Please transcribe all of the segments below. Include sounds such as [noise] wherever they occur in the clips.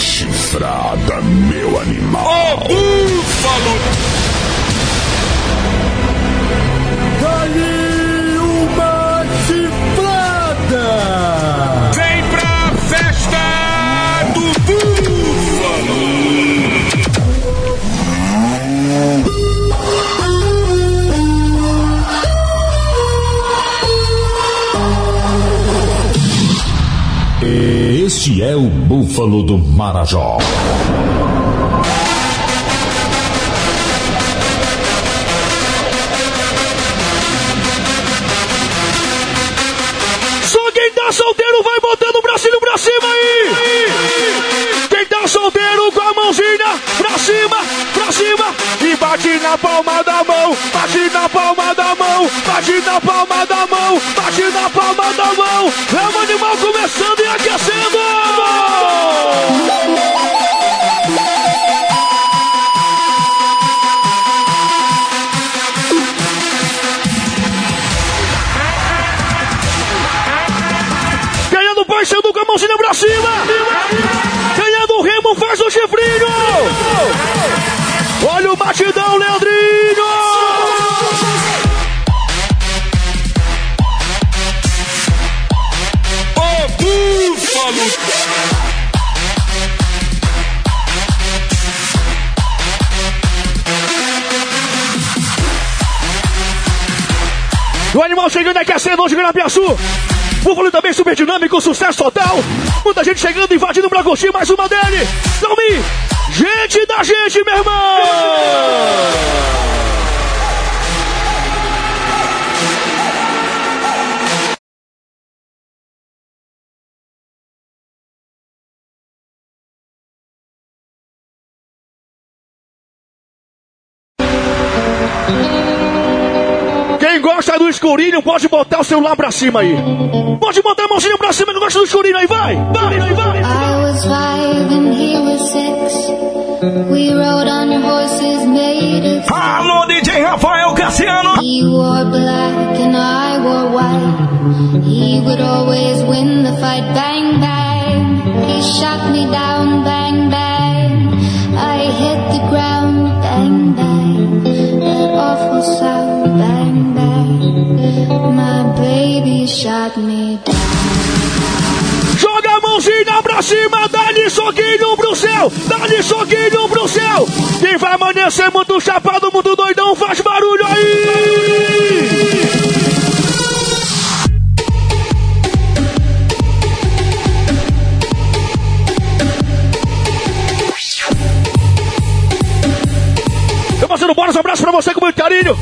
chifrada, meu animal. Ô, búfalo! Este é o búfalo do Marajó. Bate na palma da mão, bate na palma da mão, bate na palma da mão, bate na palma da mão! É o animal começando e aquecendo! Com a mãozinha pra cima. Ganhando o Remo, faz o chifrinho. Olha o batidão, O animal chegando aqui a cena hoje, Garapiaçu. Búfalo também super dinâmico, sucesso total. Muita gente chegando, invadindo pra curtir mais uma dele. Salmi, gente da gente, meu irmão. Escurinho pode botar o celular pra cima aí. Pode botar a mãozinha pra cima que gosta do escurinho aí, vai! Vai, vai, vai! I was five and he was six. We rode on horses made of Alô, DJ Rafael Cassiano! He wore black and I wore white. He would always win the fight. Bang, bang. He shot me down. Bang. Joga a mãozinha pra cima, dá-lhe soquinho pro céu, dá-lhe soquinho pro céu. Quem vai amanhecer muito chapado, muito doidão, faz barulho aí. Parceiro Boris, um abraço pra você com muito carinho.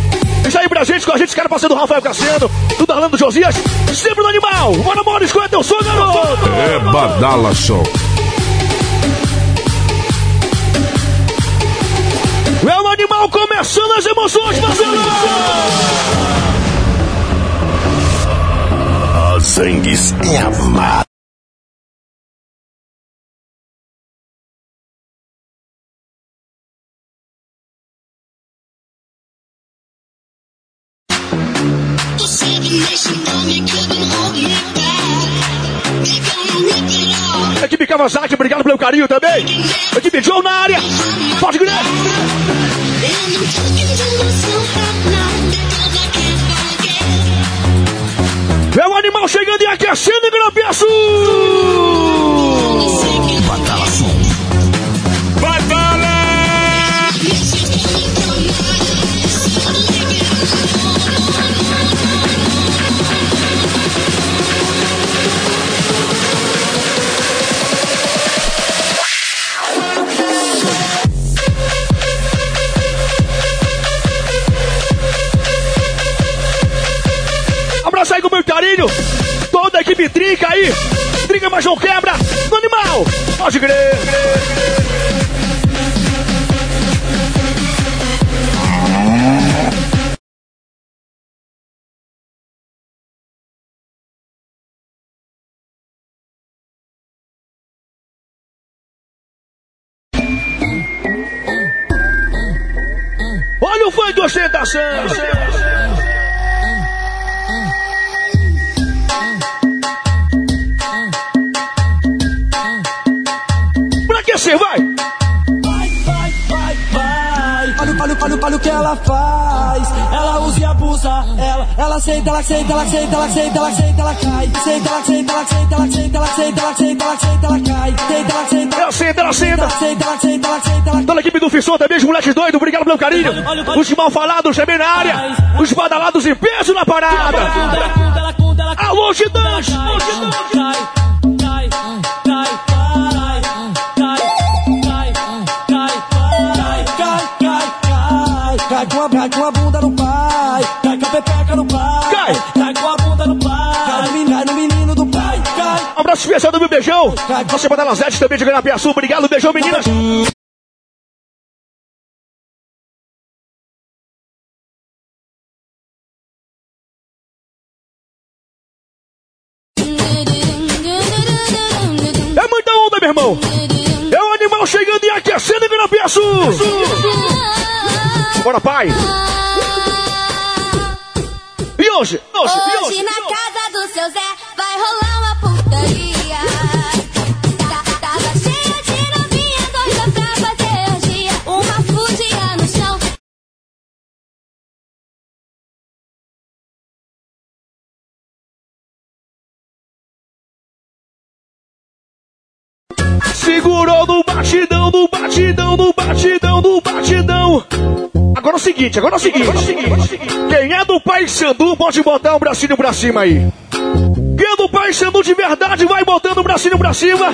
Pra gente, com a gente, cara parceiro do Rafael Cassiano, tudo Arlando Josias, sempre no animal. Bora, bora, escolha teu som, garoto. É Badala Show. É o animal começando as emoções, parceiro. A Zangues é amada. Kawasaki, obrigado pelo carinho também. Equipe Joe na área. Pode crer. É o animal chegando e aquecendo em carinho. Toda a equipe trinca aí. Trinca, mas não quebra. No animal. Pode crer. Olha o fã de ostentação. Ela, senta, ela senta, ela senta, ela senta, ela senta, ela cai. Senta, ela senta, ela senta, ela senta, ela senta, ela senta, ela senta, ela cai. Senta, ela senta, Ela senta, ela senta. ela senta, ela senta, ela senta, ela Toda a equipe do Fissão também, os moleques doidos, obrigado pelo carinho. Os mal falados também na área. Os badalados em peso na parada. Alô, Titãs! Cai com a, cai com a abraço especial do meu beijão. Você badala Zete também de Ganapiaçu, obrigado, beijão, meninas. É muita onda, meu irmão. É o animal chegando e aquecendo em Ganapiaçu. Bora, pai. E hoje? Hoje, e hoje? Hoje na casa do seu Zé Segurou no batidão, no batidão, no batidão, no batidão. Agora é o seguinte, agora é o seguinte. Agora é o seguinte. Quem é do Pai Sandu pode botar o bracinho pra cima aí. Quem é do Pai Sandu de verdade vai botando o bracinho pra cima.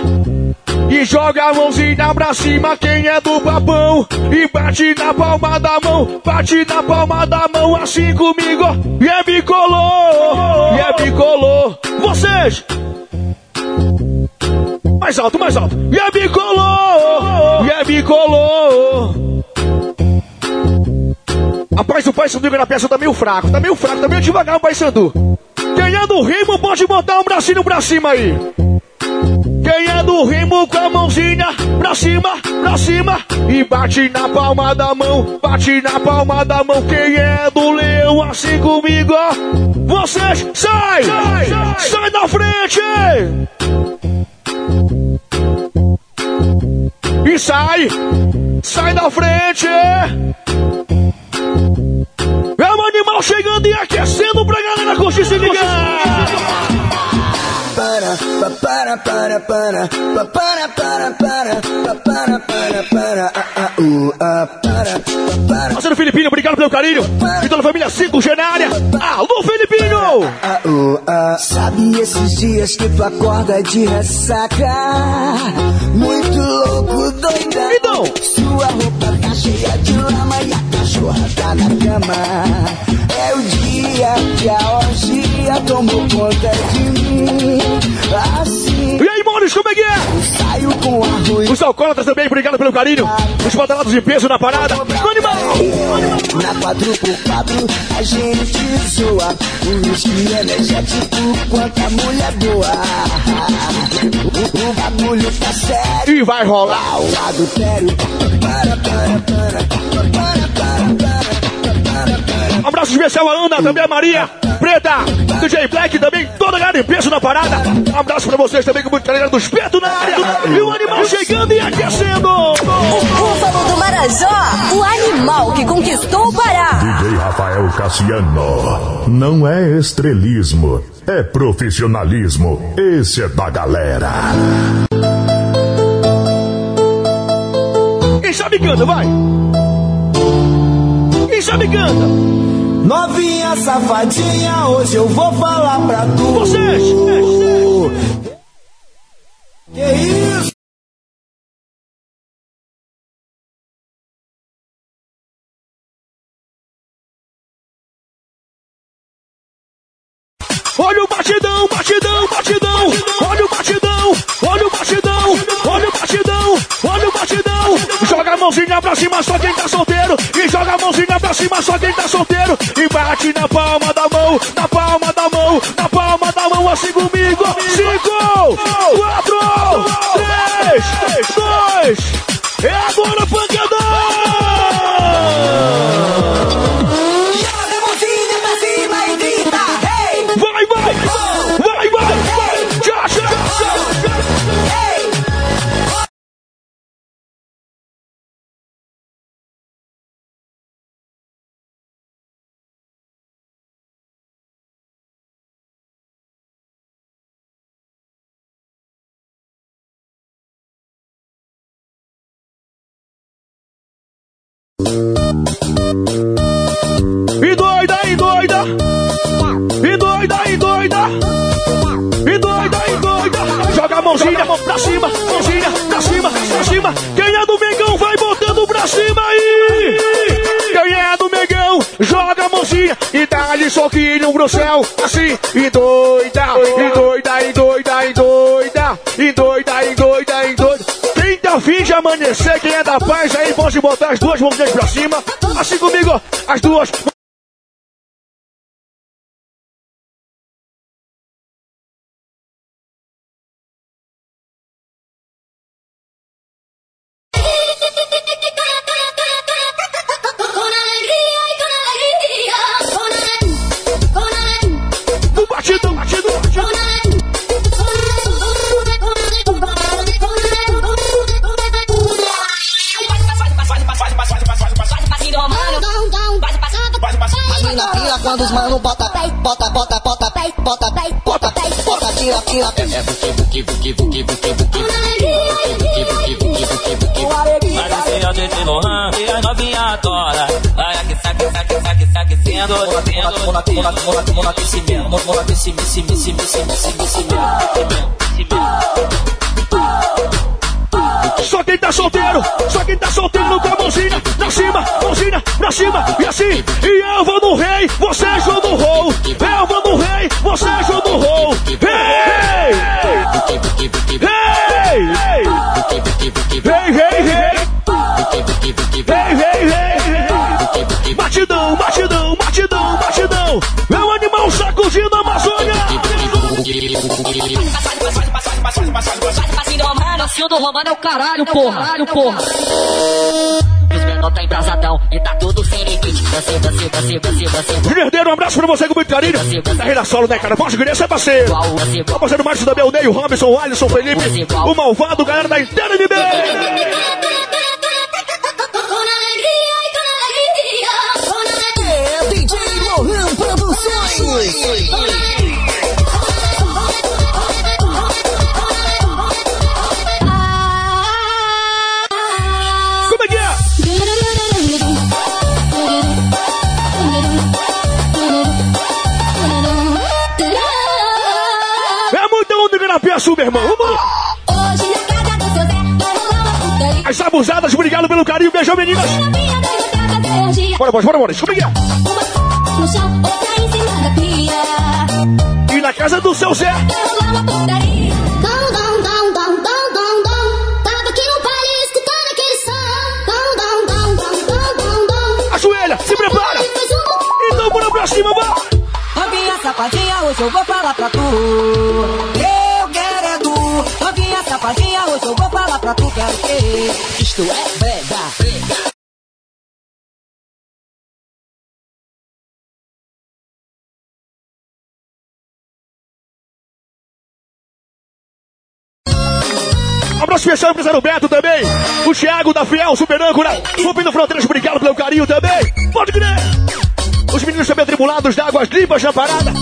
E joga a mãozinha pra cima, quem é do papão E bate na palma da mão, bate na palma da mão Assim comigo, e é bicolor, e é bicolor Vocês, mais alto, mais alto. É bicolor, e é bicolor. Rapaz, o Pai Sandu na peça tá meio fraco, tá meio fraco, tá meio devagar o Pai Sandu. Quem é do rimo pode botar um bracinho pra cima aí. Quem é do rimo com a mãozinha pra cima, pra cima E bate na palma da mão, bate na palma da mão Quem é do leão assim comigo, Vocês, sai, sai, sai da frente E sai, sai da frente! É um animal chegando e aquecendo pra galera curtir se ligar para, pa, para, para, para, pa, para, para, para, pa, para, para, para, ah, para, pa, para, Parceiro Filipinho, obrigado pelo carinho. E toda a família 5G na área. Alô, Filipinho! Sabe esses dias que tu acorda de ressaca? Muito louco, doidão. Então. Sua roupa tá cheia de lama e a cachorra tá na cama. É o dia que a orgia tomou conta de mim. Assim E aí, Maurício, como é que é? saio com arroz. Os alcoólatras também, obrigado pelo carinho. Os badalados de peso na parada. No animal! Na 4x4 a gente zoa O whisky energético quanta mulher boa O, o bagulho tá sério E vai rolar. Ao adultério Para, para, para Para, para, para Para, para Um abraço especial Ana, também a Maria, Preta, DJ Black também, toda a galera em peso na parada. Um abraço pra vocês também, com muito galera do espeto na área. E o animal chegando e aquecendo. O búfalo do Marajó, o animal que conquistou o Pará. DJ Rafael Cassiano. Não é estrelismo, é profissionalismo. Esse é da galera. Quem sabe canta, vai. Quem sabe canta. Novinha safadinha, hoje eu vou falar pra tu Vocês. Que isso? Olha o batidão, batidão, batidão. Olha o batidão, olha o batidão, olha o batidão, olha o batidão. Joga a mãozinha pra cima, só quem tá solteiro. E a mãozinha pra cima, só quem tá solteiro. E bate na palma da mão, na palma da mão, na palma da mão, assim comigo. Cinco, quatro, três, dois. É agora, mãozinha, pra cima, mãozinha, pra cima, pra cima. Quem é do Mengão vai botando pra cima aí. Quem é do Mengão, joga a mãozinha e dá de soquinho céu, assim, e doida, e doida, e doida, e doida, e doida, e doida, e doida. Quem tá afim de amanhecer, quem é da paz aí, pode botar as duas mãozinhas pra cima, assim comigo, as duas. Titi Lohan e as novinha adora. Vai aqui, saque, saque, saque, saque, sendo, sendo. Monatecimento, monatecimento, cimento, cimento, cimento, cimento, cimento. Só quem tá solteiro, só quem tá solteiro no com a mãozinha, pra cima, mãozinha, pra cima, e assim, e eu vou no rei, você João do rol, eu vou no rei, você João do rol, Do Romano é o caralho, porra. Caralho, porra. Os menor tá embrasadão e tá tudo sem limite. Você, você, você, você, você. Herdeiro, um abraço pra você com muito carinho, carreira solo, né, cara, pode você é parceiro, tá passando o Márcio também, o Ney, o Robinson, o Alisson, o Felipe, o Malvado, galera da Interna de Bem. abraço, meu irmão. Vamos! Hoje na casa do seu Zé, vou rolar uma As abusadas, obrigado pelo carinho. Beijão, meninas. Bora, bora, bora, bora. Comigo. Uma no chão, outra em cima da pia. E na casa do seu Zé. Vou rolar uma putaria. Ajoelha, se prepara. Então bora pra cima, vai. Novinha sapatinha, hoje eu vou falar pra tu safadinha, hoje eu vou falar pra tu. Que isto é brega. Abraço especial pro Zé Beto também. O Thiago da Fiel, Super Âncora. Rubinho Fronteiras, obrigado pelo carinho também. Pode crer. Os meninos também atribulados da Águas Limpas na parada.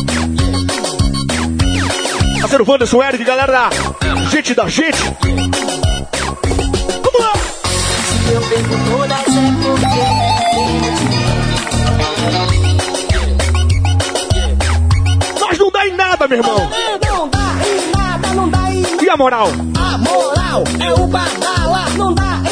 Parceiro Wanderson, Eric, galera da gente da gente. Vamos lá. Eu perco todas é Nós não dá em nada, meu irmão. porque não dá em nada, não dá em nada. E a moral? A moral é o badala, não dá em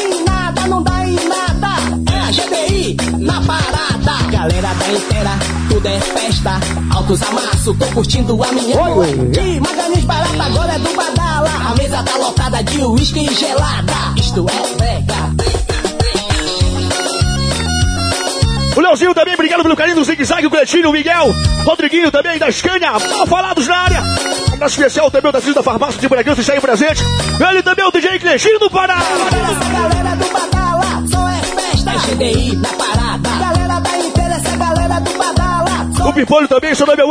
Galera da inteira, tudo é festa. Altos amasso, tô curtindo a minha noite. Magalhães barata, agora é do badala. A mesa tá lotada de uísque gelada. Isto é brega. O Leozinho também, obrigado pelo carinho do Zig Zag, o Cleitinho, o Miguel, Rodriguinho também, da Scania, mal falados na área. Um abraço especial também da Cis da Farmácia de Bragança, está aí presente. Ele também, o DJ Cleitinho do Pará. Essa galera do badala, só é festa. É GBI na parada. O Pipolho também, seu nome é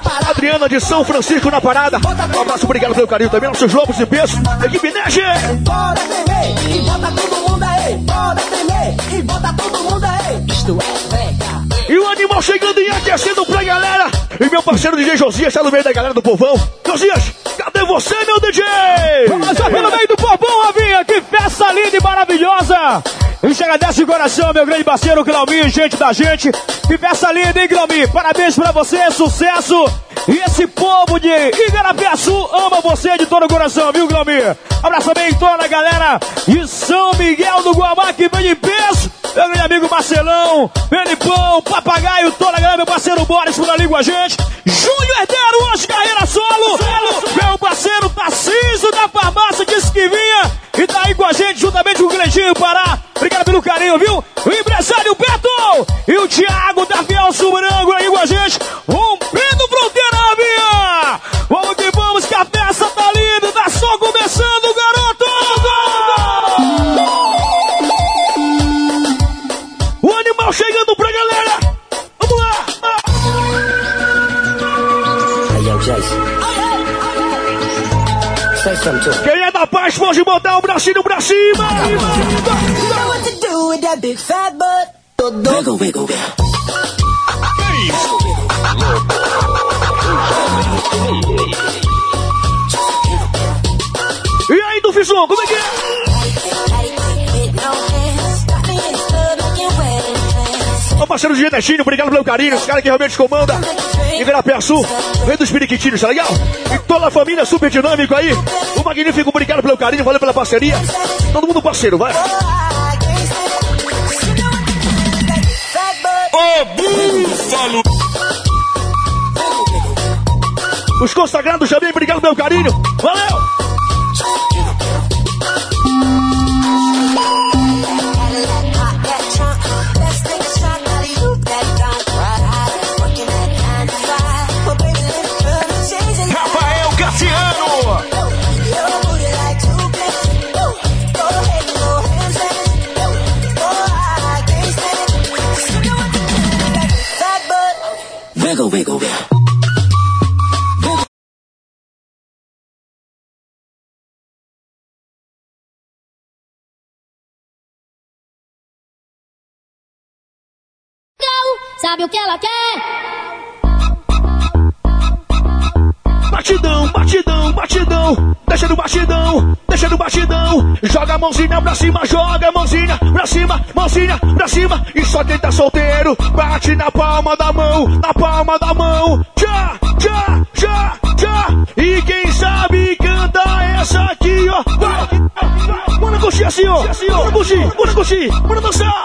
parada. Adriana de São Francisco na parada. Um abraço, obrigado pelo carinho também, nossos lobos de peso. Equipe Nege. Bora tremer e bota todo mundo aí. Bora tremer e bota todo mundo aí. Isto é brega. E o animal chegando e aquecendo pra galera. E meu parceiro DJ Josias está no meio da galera do povão. Josias, cadê você, meu DJ? Mas pelo meio do povão, Ravinha, que festa linda e maravilhosa. maravilhosa. A gente agradece de coração, meu grande parceiro Clauminho, gente da gente. Que peça linda, hein, Clauminho? Parabéns pra você, sucesso. E esse povo de Igarapiaçu ama você de todo o coração, viu, Glaumir? Abraço também toda a galera de São Miguel do Guamá que vem em peso. Meu grande amigo Marcelão, Felipão, Papagaio, toda a galera, meu parceiro Boris por ali com a gente. Júnior Herdeiro, hoje carreira solo. Meu parceiro Tarcísio da farmácia disse que vinha e tá aí com a gente juntamente com o Cleitinho Pará. Obrigado pelo carinho, viu? O empresário Beto e o Thiago Rapaz, pode botar o bracinho pra cima! E aí, do Fison, como é que é? Ô parceiro de Genetinho, obrigado pelo carinho, esse cara que realmente comanda. Igarapé Sul, vem dos periquitinhos, tá legal? E toda a família super dinâmico aí. O magnífico, obrigado pelo carinho, valeu pela parceria. Todo mundo parceiro, vai. Ô búfalo! Os consagrados também, obrigado pelo carinho. Valeu! Sabe o que ela quer? Batidão, batidão, batidão. Deixa no batidão, deixa no batidão. Joga a mãozinha pra cima, joga a mãozinha pra cima, mãozinha pra cima. E só quem tá solteiro, bate na palma da mão, na palma da mão. Tchá, tchá, tchá, tchá. E quem sabe canta essa aqui, ó. Vai, bora curtir assim, ó. Bora curtir, bora curtir, bora dançar.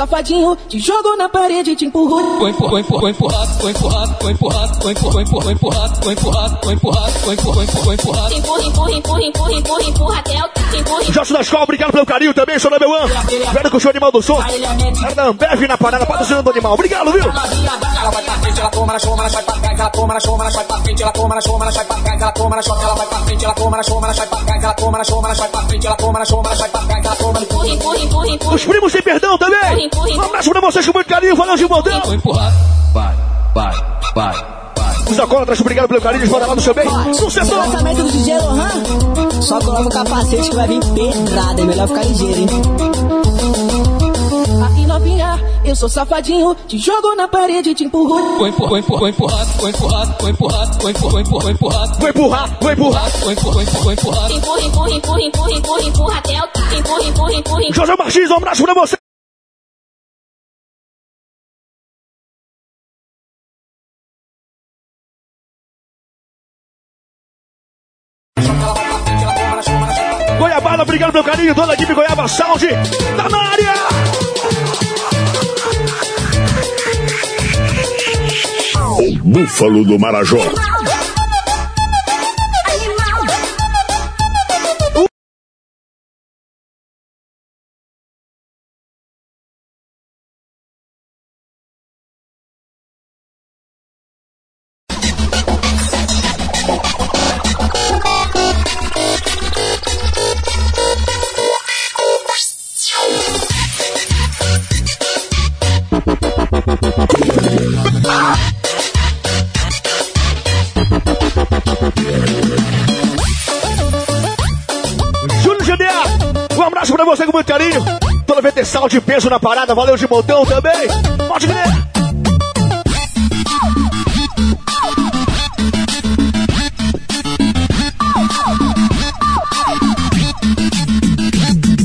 Safadinho, te jogo na parede, te empurro. Vou empurrar, vou empurrar, vou empurrar, vou empurrar, vou empurrar, vou empurrar, vou empurrar, vou empurrar, vou empurrar, vou empurrar. Empurra, empurra, empurra, empurra, empurra, empurra até o Jorge Escola, obrigado pelo carinho também, sou da Beuan. Velho com o show Animal do Som. Da Ambev na parada, patrocinando o animal. Obrigado, viu? Ela vai pra frente, ela toma na ela sai pra trás, ela toma na ela sai pra frente, ela toma na ela sai pra trás, ela toma na ela pra ela toma na ela sai pra trás, ela toma na ela sai pra ela toma na ela sai pra trás, ela toma. Os primos sem perdão também. Um abraço pra vocês com muito carinho, valeu de. Vou empurrar. Vai, vai, vai, vai. Os alcoólatras, obrigado pelo carinho, bora lá no seu bem. Sucesso! Lançamento do DJ Lohan. Só coloca o capacete que vai vir pedrada. É melhor ficar ligeiro, hein? Aí novinha, eu sou safadinho. Te jogo na parede, te empurro. Vou empurrar, vou empurrar, vou empurrar, vou empurrar, vou empurrar, vou empurrar, vou empurrar, vou empurrar. Vou empurrar, vou empurrar. Vou empurrar. Empurra, empurra, empurra, empurra, empurra, empurra até o. Empurra, empurra, empurra, empurra. José Martins, um abraço pra você. Goiabada, obrigado pelo carinho, toda a equipe Goiaba Sound, tá na área! O Búfalo do Marajó. Peso na parada, valeu de montão também. Pode crer.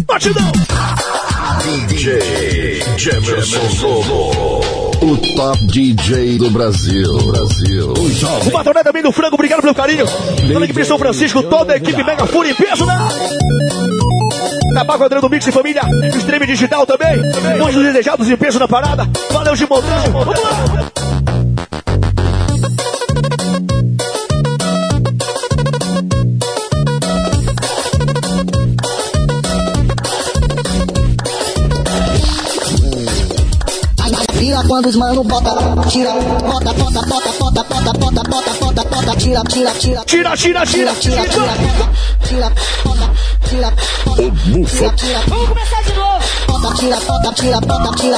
Batidão. DJ Jemerson Lobo. O top DJ do Brasil. Brasil. O O jovem. Batoré também do Frango, obrigado pelo carinho. Toda a equipe São Francisco, toda a equipe Mega Fúria em peso, né? Tabaco André do Mix e Família, Stream Digital também. Muitos desejados em peso na parada. Valeu de montão. Vamos lá. Vira quando os mano bota, tira, bota, bota, bota, bota, bota, bota, bota, bota, bota, tira, tira, tira, Tira, tira, tira, tira, tira, tira, tira, bota, tira, tira, tira, Vamos começar de novo. bota, tira, bota, tira, bota, tira, E aí, moleque doido, como é que é? Como é que é? Brasil! tira, tira, tira, tira, tira, tira, tira, tira, o bufa. Vamos começar de novo.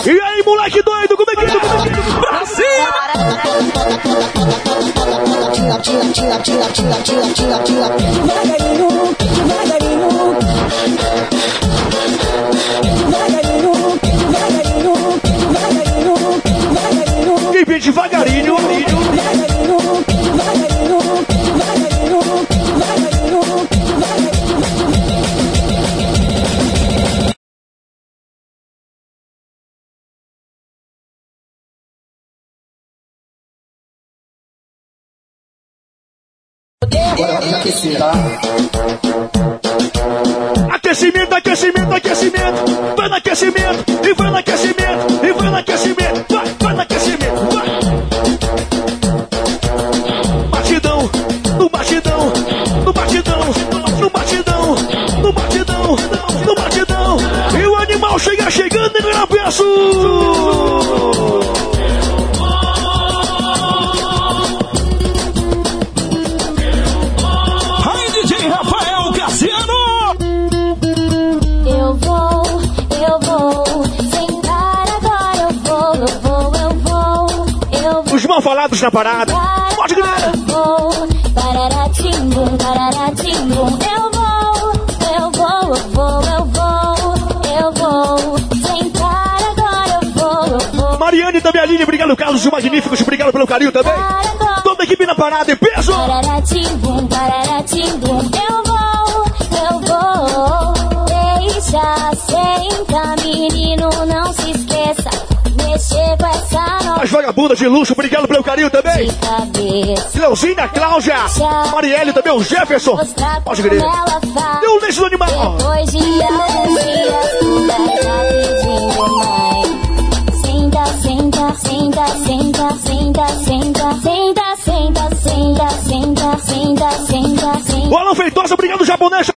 E aí, moleque doido, como é que é? Brasil! Devagarinho, devagarinho. Quem vem devagarinho, devagarinho. Aquecimento, aquecimento, aquecimento. Vai no aquecimento, e vai no aquecimento, e vai no aquecimento. Vai, vai no aquecimento, vai. Batidão, no batidão, no batidão, no batidão, no batidão, no batidão. E o animal chega chegando e não peço. Vou. Os mal falados na parada. Pode crer. Eu vou, pararatimbum, pararatimbum. Eu vou, eu vou, eu vou, eu vou, eu vou. Sentar agora eu vou, eu vou. Mariane também, Aline, obrigado, Carlos, os magníficos, obrigado pelo carinho também. Toda a equipe na parada, em peso. Pararatimbum, pararatimbum. Vagabundas de luxo, obrigado pelo carinho também. Cleuzinha, Cláudia, Marielle também, o Jefferson. Pode crer. ela faz. E o leite do animal. Depois de alguns dias, vai. Senta, senta, senta, senta, senta, senta, senta, senta, senta, senta, senta, senta, senta. O Alan Feitosa, obrigado, japonês.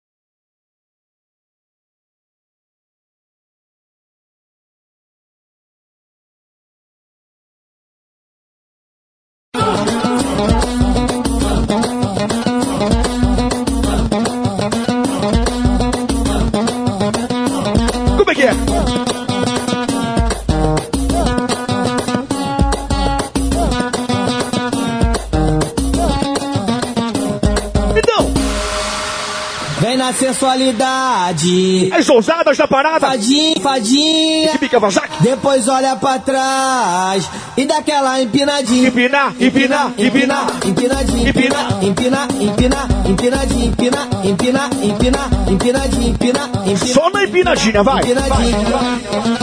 Sensualidade. as ousadas da parada. Fadinha, fadinha. Equipe Kawasaki. Depois olha pra trás e dá aquela empinadinha. Empinar, empinar, empinar. empinadinha, Empina. empina, empina, empinadinha, empina, empina, empina, empinadinha, empina, empina, Só na empinadinha, vai. empinadinha, empina,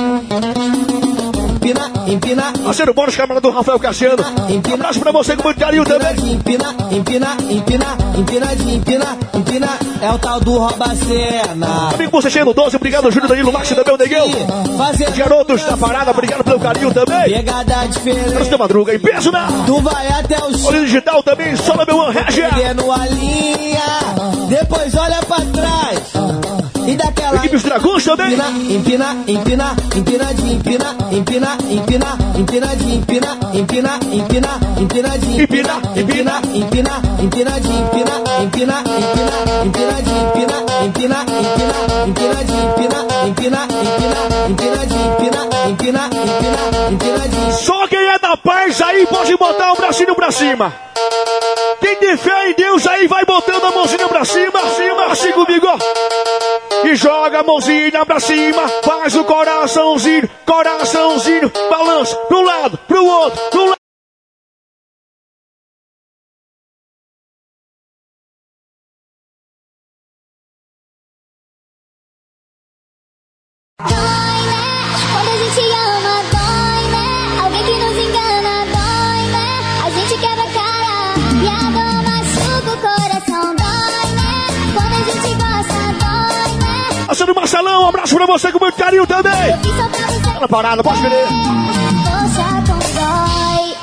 empina, Parceiro bônus, camarada do Rafael Cassiano. Um abraço pra você com muito carinho também. empina, empina, empina, empinadinha, empina, empina, é o tal do rouba cena. Amigo você cheio no 12, obrigado, Júlio Danilo, Max também, o Negão. Garotos da parada, obrigado pelo carinho também. pegada diferente. da madruga e beijo na. Tu vai até o chão. Digital também, só na meu One Regia. Pegando a linha, depois olha pra trás e dá aquela Equipe Os Dragões também. empina, empina, empina, empinadinha, empina, empina, empina, empinadinha, empina, empina, empina, empinadinha, Empina, empina, empina, empinadinha, empina, empina, empina, empinadinha, empina, empina, empina, empinadinha, empina, empina, empina, empinadinha, empina, empina, empina, empinadinha. Só quem é da paz aí pode botar o bracinho pra cima. Quem tem fé em Deus aí vai botando a mãozinha pra cima, cima, assim comigo. ó. E joga a mãozinha pra cima, faz o coraçãozinho, coraçãozinho, balança pro lado, pro outro, pro lado. Quando a gente ama, Passando Marcelão, um abraço pra você com muito carinho também. Fala parada, pode querer. Poxa, dói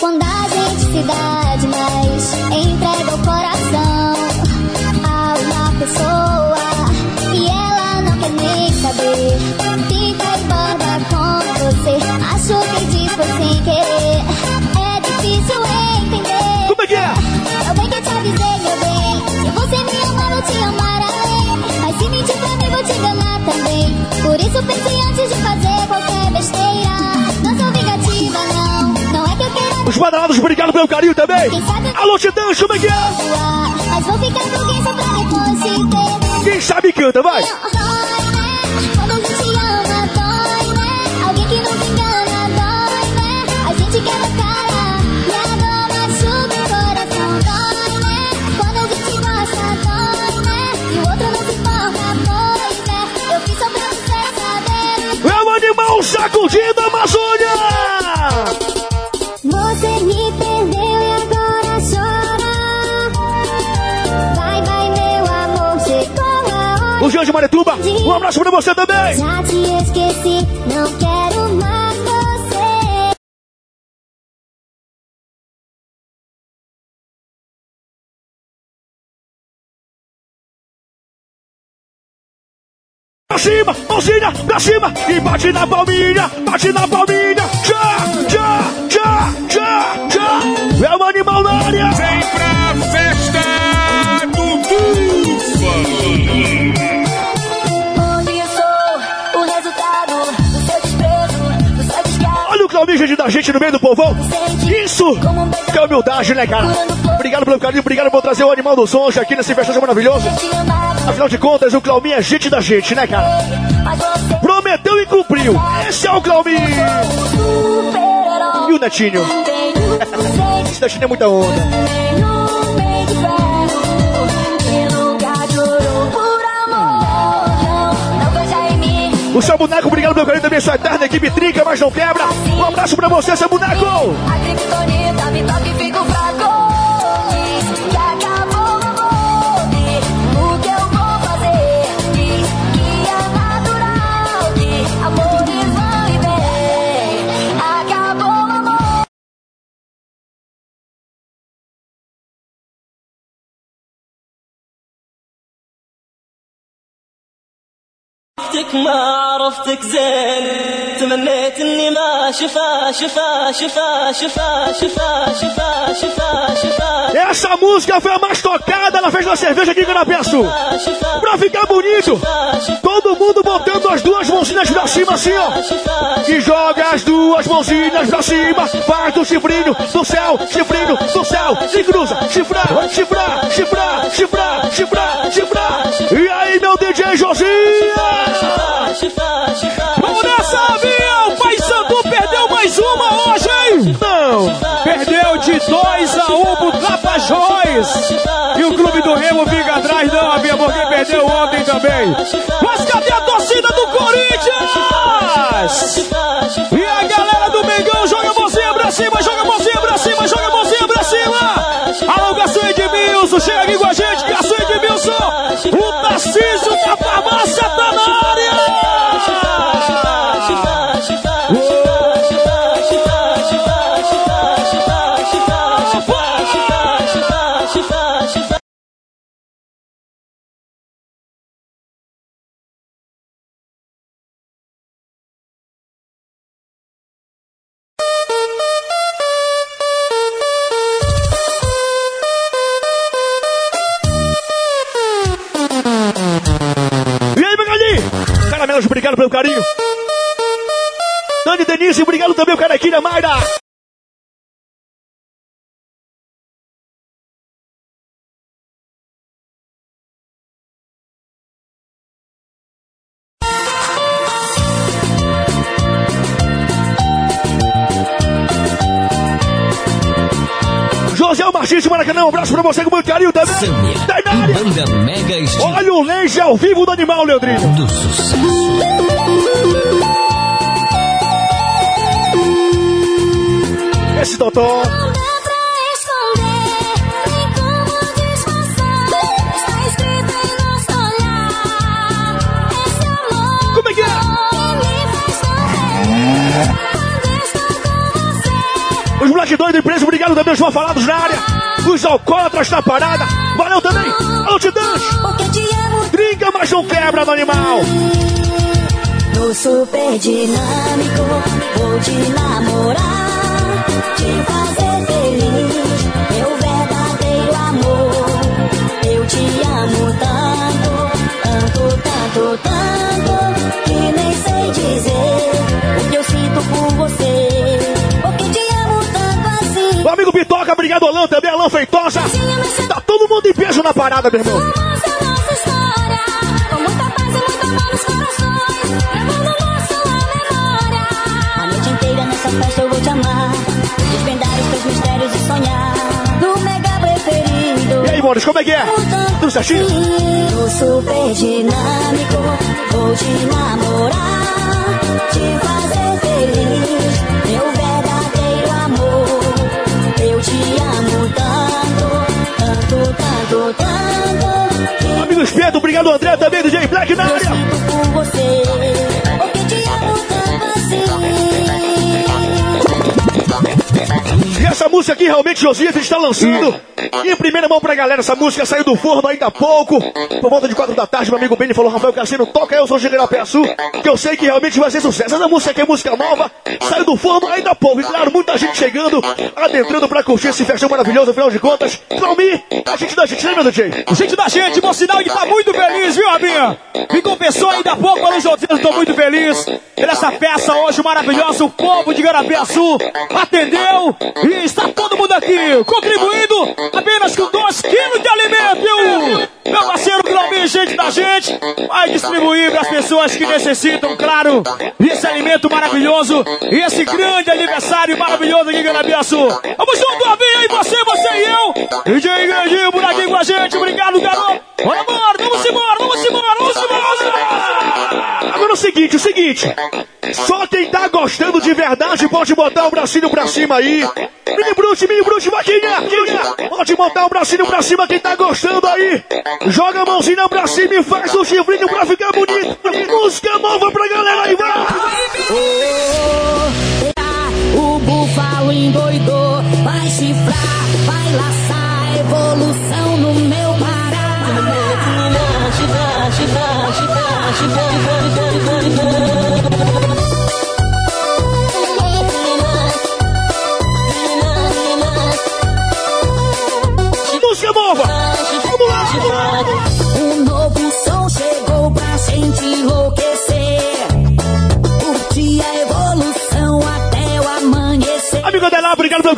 quando a gente se dá demais. Entrega o coração a uma pessoa Por isso pense antes de fazer qualquer besteira. Não sou vingativa, não. Não é que eu queira Os badalados, obrigado pelo carinho também. Alô, é que é? voar. Mas vou ficar com quem só pra depois te ter. Quem sabe canta, vai. Dói, a hora. O Jean de Maretuba, um abraço pra você também. Já te esqueci, não quero mais você. Pra cima, mãozinha, pra cima. E bate na palminha, bate na palminha. Já, já, já, já, já. É o animal na área. Claudio, gente da gente no meio do povão. Isso que é humildade, né, cara? Obrigado pelo carinho, obrigado por trazer o animal dos sons aqui nesse festejo maravilhoso. Afinal de contas, o Clauminho é gente da gente, né, cara? Prometeu e cumpriu. Esse é o Clauminho. E o Netinho? [laughs] Esse Netinho é muita onda. O seu boneco, obrigado pelo carinho também, sua eterna equipe trinca, mas não quebra. Um abraço pra você, seu boneco. A criptonita me toca e fico fraco. acabou o amor. Diz o que eu vou fazer. Diz que é natural. Que amores vão e vêm. Acabou o amor. عرفتك ما عرفتك زين تمنيت اني ما شفا شفا شفا شفا شفا شفا شفا شفا Essa música foi a mais tocada na festa da cerveja aqui em Canapeço. Pra ficar bonito, todo mundo botando as duas mãozinhas pra cima assim, ó. E joga as duas mãozinhas pra cima, faz do chifrinho do céu, chifrinho do céu, se cruza, chifrar, chifrar, chifrar, chifrar, chifrar, chifrar. E aí, meu DJ Josinha? Vamos nessa, Bia! O Pai Sandu perdeu mais uma hoje, hein? Não! Perdeu de 2 a 1 um pro Tapajós. E o Clube do Remo fica atrás, não, Bia, porque perdeu ontem também. Mas cadê a torcida do Corinthians? E a galera do Mengão joga a mãozinha pra cima, joga a mãozinha pra cima, joga a mãozinha pra cima. Garçom Edmilson, chega aqui com a abraço pra você com muito carinho também. Tá na área. Banda Mega Estilo Olha o Lenge ao vivo do animal, Leandrinho. do sucesso. Esse Totó. Os moleque doido e preso, obrigado também, os mal falados na área. Os alcoólatras na parada. Valeu também. Amo Trinca, mas não quebra no animal. No super dinâmico, vou te namorar, te fazer feliz, meu verdadeiro amor. Eu te amo tanto, tanto, tanto, tanto, obrigado, Alan também, Alan Feitosa. Tá todo mundo em peso na parada, meu irmão. A noite inteira nessa festa eu vou te amar, desvendar os teus mistérios sonhar. Mega preferido. E aí, Mores, como é que é? Tudo certinho? Super dinâmico, vou te namorar, te fazer feliz, meu obrigado, André, também, DJ Black na área. assim. E essa música aqui, realmente, Josias está lançando. E em primeira mão pra galera, essa música saiu do forno ainda há pouco. Por volta de quatro da tarde, meu amigo Benny falou, Rafael Cassino, toca eu, sou Chigueira Sul, que eu sei que realmente vai ser sucesso. Essa música aqui é música nova, saiu do forno ainda há pouco. E claro, muita gente chegando, adentrando pra curtir esse festão maravilhoso, afinal de contas. Pra mim, a gente da gente, né, meu DJ? Gente da gente, bom sinal que tá muito feliz, viu, Rabinha? Me confessou ainda há pouco os outros, tô muito feliz. Nessa festa hoje maravilhosa, o povo de Garapé Sul atendeu e está todo mundo aqui contribuindo apenas com 2 quilos de alimento. Meu parceiro Clomir, gente da gente, vai distribuir para as pessoas que necessitam, claro, esse alimento maravilhoso e esse grande aniversário maravilhoso aqui em Sul. Vamos junto, Rabinha, e você, você e eu. DJ Grandinho por aqui com a gente, obrigado, garoto. Bora, bora, vamos embora, vamos embora, vamos embora. Agora é o seguinte, o seguinte. Só quem tá gostando de verdade pode botar o bracinho pra cima aí. Mini Bruce, Mini Bruce, vaquinha, vaquinha. Pode botar o bracinho pra cima quem tá gostando aí. Joga a mãozinha pra cima e faz o chifrinho pra ficar bonito. Música nova pra galera aí, vai. O búfalo endoidou, vai chifrar,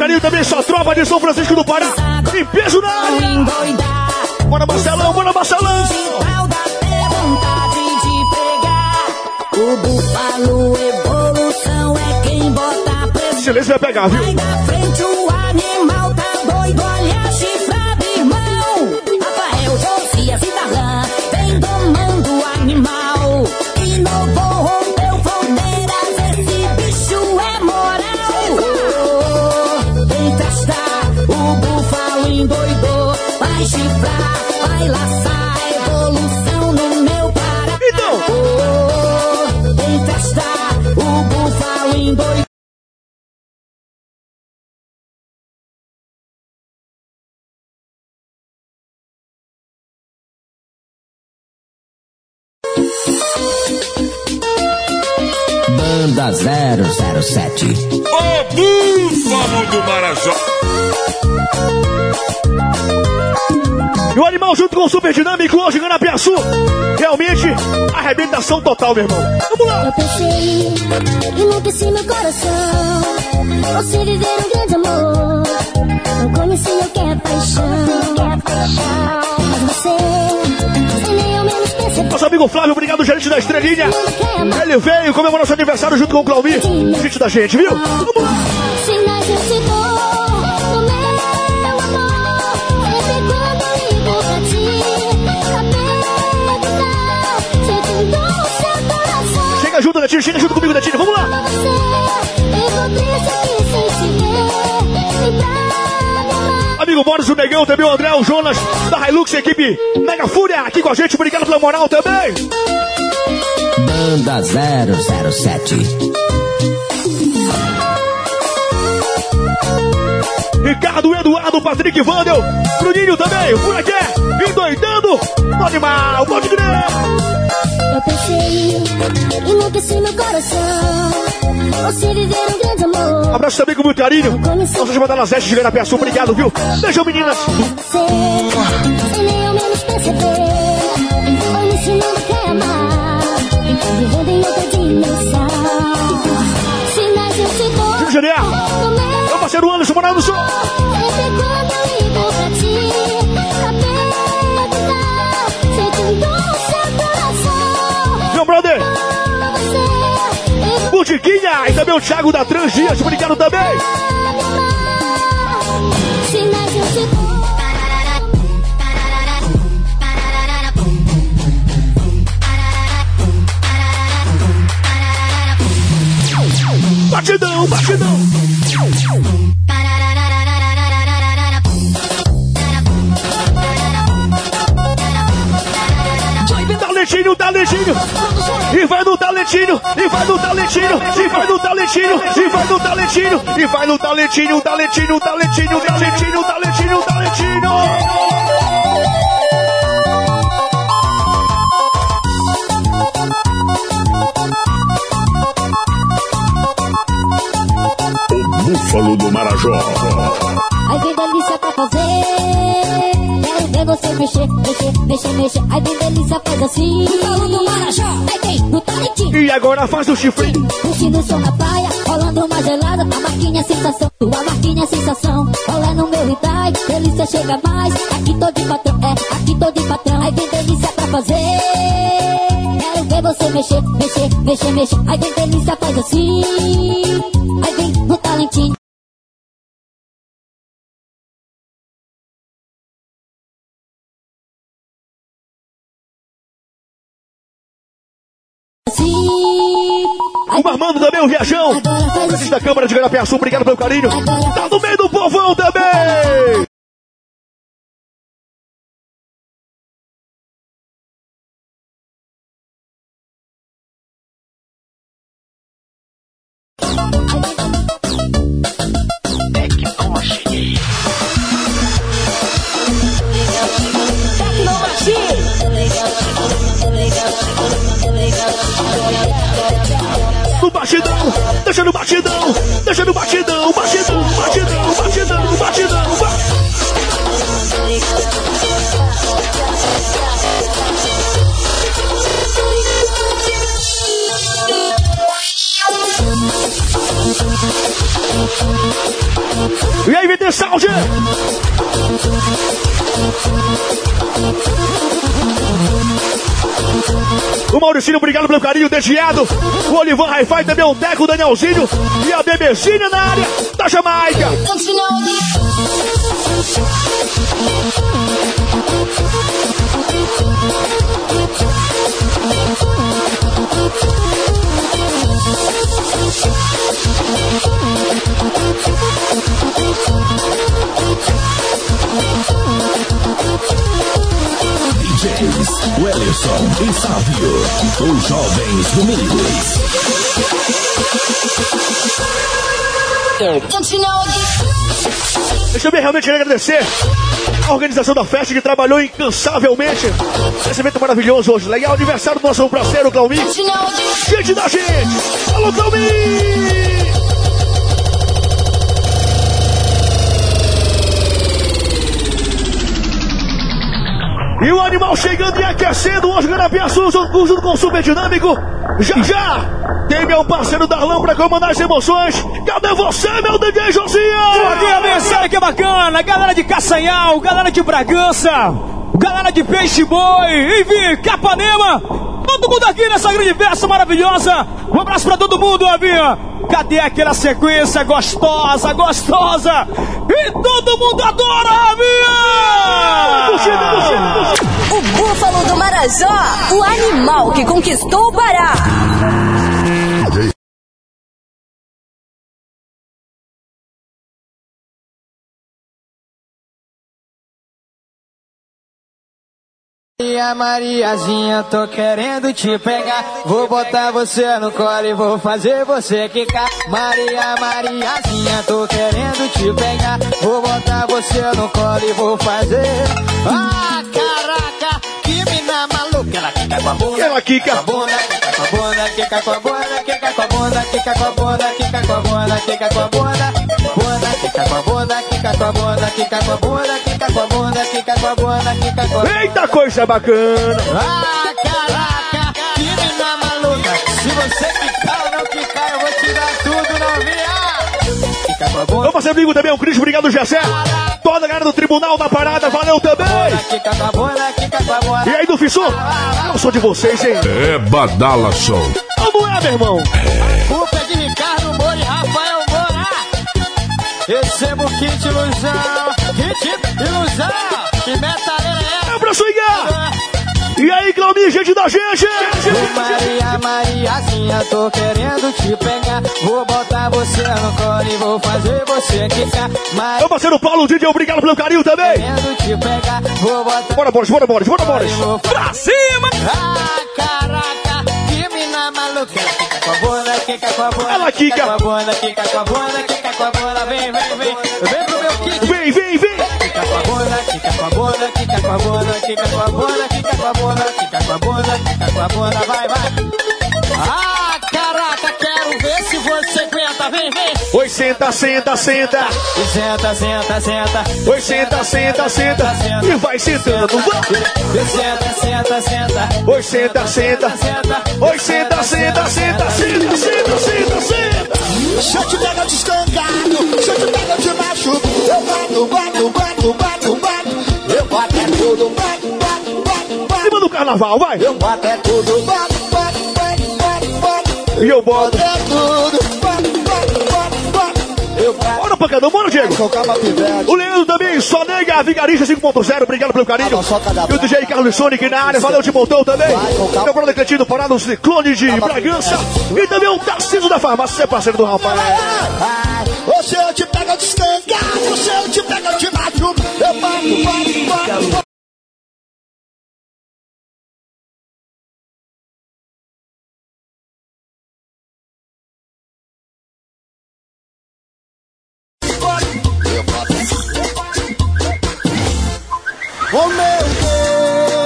Carinho também. Sua tropa de São Francisco do Pará. Em peso na área. Bora, Marcelão, bora, Marcelão. O búfalo evolução é quem bota pressão. Silêncio vai pegar, viu? 007. O búfalo do Marajó. E o animal junto com o Super Dinâmico hoje ganhando a Piaçu. Realmente, arrebentação total, meu irmão. Vamos lá. Eu pensei, enlouqueci meu coração. Você viver um grande amor. Não conheci o que é paixão. Mas você, sem nem ao menos perceber. Nosso amigo Flávio, do gerente da estrelinha. Ele veio, comemorar nosso aniversário junto com o Claumi. Gente da gente, viu? Vamos lá! Chega junto, Netinho, chega junto comigo, Netinho, vamos lá. Você, eu vou. Amigo Boris, o Negão, também o André, o Jonas, da Hilux, equipe Mega Fúria, aqui com a gente. Obrigado pela moral também. Banda 007. Ricardo, Eduardo, Patrick, Vandel, Bruninho também, o Furaquê, endoidando, no animal, pode crer. Eu pensei, enlouqueci meu coração. Você viver um grande amor. Abraço também com muito carinho. Nossa chamada nas Zeste de Garapiaçu, obrigado, viu? Beijão, meninas. Você, sem nem ao menos perceber. Foi me ensinando que é amar. Vivendo em outra dimensão. Sinais eu te dou. Júlio Genial. Meu parceiro Anderson, morando no sul. Você, Botiquinha e também o Thiago da Trans Dias, obrigado também. Batidão, batidão. Talentinho, talentinho. E vai no talentinho, e vai no talentinho, e vai no talentinho, e vai no talentinho, e vai no talentinho, talentinho, talentinho, talentinho, talentinho, talentinho. O búfalo do Marajó. Ai, vem delícia pra fazer. Quero ver você mexer, mexer, mexer, mexer. Ai, vem delícia, faz assim. Falando do Marajó, ai, vem no talentinho. E agora faz o chifre. Curtindo o som na praia, rolando uma gelada. A marquinha é sensação, tua marquinha é sensação. Rola no meu Itai, delícia chega mais. Aqui tô de patrão, é, aqui tô de patrão. Ai, vem delícia pra fazer. Quero ver você mexer, mexer, mexer, mexer. Ai, vem delícia, faz assim. Ai, vem no O Marmando também, o Viajão. Presidente da Câmara de Garapiaçu, obrigado pelo carinho. Tá no meio do povão também. Desviado. O Olivan Hi-Fi também, o Deco, o Danielzinho. E a Bebezinha na área da Jamaica. DJs Wellington e Sávio. Os jovens do Milis. Deixa eu realmente agradecer a organização da festa que trabalhou incansavelmente. Esse evento maravilhoso hoje. Legal aniversário do nosso parceiro Clauminho. Gente da gente! Alô, Clauminho! E o animal chegando e aquecendo hoje, Garapiaçu, junto com o Super Dinâmico. Já, já! Tem meu parceiro Darlão pra comandar as emoções. Cadê você, meu DJ Josinha? Aqui a mensagem que é bacana, galera de Caçanhal, galera de Bragança, galera de Peixe Boi, enfim, Capanema, todo mundo aqui nessa grande festa maravilhosa. Um abraço pra todo mundo, Avinha. Cadê aquela sequência gostosa, gostosa? E todo mundo adora, Avinha! O búfalo do Marajó, o animal que conquistou o Pará. Maria, Mariazinha, tô querendo te pegar. Vou botar você no colo e vou fazer você quicar. Maria, Mariazinha, tô querendo te pegar. Vou botar você no colo e vou fazer. Ah, mina maluca. Ela quica com a bunda. Ela quica. Com a bunda, quica com a bunda, quica com a bunda, quica com a bunda, quica com a bunda, quica com a bunda, quica com a bunda. Bunda, quica com a bunda, quica com a bunda, quica com a bunda, quica com a bunda, quica com a bunda, quica com a bunda. Eita coisa bacana. Ah, caraca, que menina maluca. Se você quicar ou não quicar, eu vou te dar tudo, novinha. Fica com a bunda. Vamos ser amigo também, o Cris, obrigado, Gessé. Toda a galera do Tribunal da Parada, valeu também. Quica com a bunda, E aí, do Fissu? Eu sou de vocês, hein? É Badala Show. Vamos lá, meu irmão. Culpa é de Ricardo Moura e Rafael Moura. Recebo kit ilusão, kit ilusão. Que metaleira aí, Claudinho, gente da gente. Ô Maria, Mariazinha, tô querendo te pegar. Vou botar você no colo e vou fazer você quicar. Maria, Meu parceiro Paulo DJ, obrigado pelo carinho também. querendo te pegar. Vou botar Bora, Boris, bora, Boris, bora, Boris. pra cima! Ah, caraca, que mina maluca. Com a bunda, quica com a bunda. Ela quica. com a bunda, quica com a bunda, quica com a bunda. Vem, vem, vem. Vem pro meu kick. Vem, vem, vem. Quica com a bunda, quica com a bunda, quica com a bunda, quica com a bunda, com a bunda, quica com a bunda. Vai, vai. Ah, caraca, quero ver se você aguenta. Vem, vem. Oi, senta, senta, senta. Senta, senta, senta. Oi, senta, senta, senta. E vai sentando, vai. Senta, senta, senta. Oi, senta, senta. Senta. Oi, senta, senta, senta, senta, senta, senta, senta. Se eu te pego, escancado. Se eu te pego, eu te machuco. Eu bato, bato, bato, bato, bato. Eu bato é tudo, bato, carnaval, vai. Eu bato é tudo, bato, bato, bato, bato, bato. E eu boto. É tudo, bato, bato, bato, bato. Eu bato. Bora, pancadão, bora, Diego. O Leandro também, só nega, Vigarista 5.0, obrigado pelo carinho. E o DJ Carlos Sonic na área, valeu de montão também. Meu brother Cretino Parado, os clones de Bragança. E também o Tarcísio da Farmácia, é parceiro do Rafael. Ai, Ou se eu te pego, eu te escancado. Ou se eu te pego, eu te machuco. Eu bato, bato, bato, Oh meu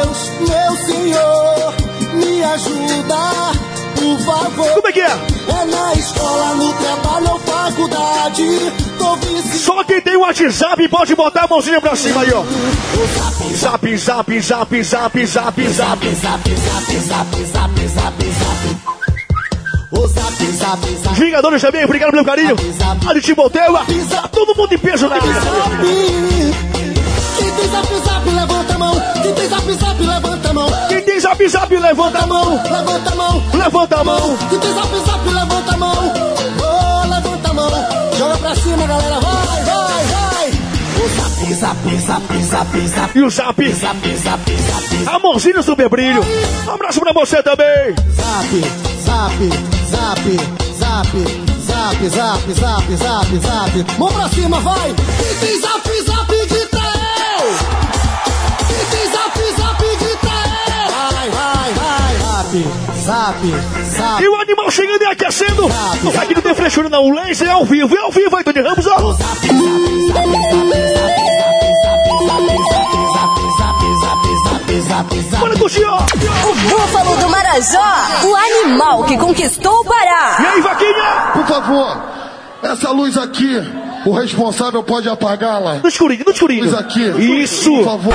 Deus, meu Senhor, me ajuda, por favor. Como é que é? É na escola, no trabalho ou faculdade, tô viciado. Só quem tem o WhatsApp pode botar a mãozinha pra cima aí, ó. Zap, zap, zap, zap, zap, zap. O zap, zap, zap. Vingadores também, obrigado pelo carinho. Ali Timoteu, todo mundo em peso na vida. Tem zap, zap, levanta a mão. Quem tem zap, zap, levanta a mão. Quem tem zap, zap, levanta a mão. Levanta a mão. Levanta a mão. Quem tem zap, zap, levanta a mão. Oh, levanta a mão. Joga pra cima, galera. Vai, vai, vai. O zap, zap, zap, zap, zap. E o zap. Zap, zap, zap. Amorzinho Super Brilho. Um abraço pra você também. Zap, zap, zap, zap, zap, zap, zap, zap, zap. Mão pra cima, vai. Quem tem zap, zap, Zap, zap, zap. E o animal chegando e aquecendo. Não aqui não tem frescura não. O laser é ao vivo. É ao vivo, aí, Tony Ramos, ó. Bora curtir, ó. O búfalo do Marajó, o animal que conquistou o Pará. E aí, Vaquinha? Por favor, essa luz aqui, o responsável pode apagá-la. No escurinho, no escurinho. Luz aqui. Isso. Por favor.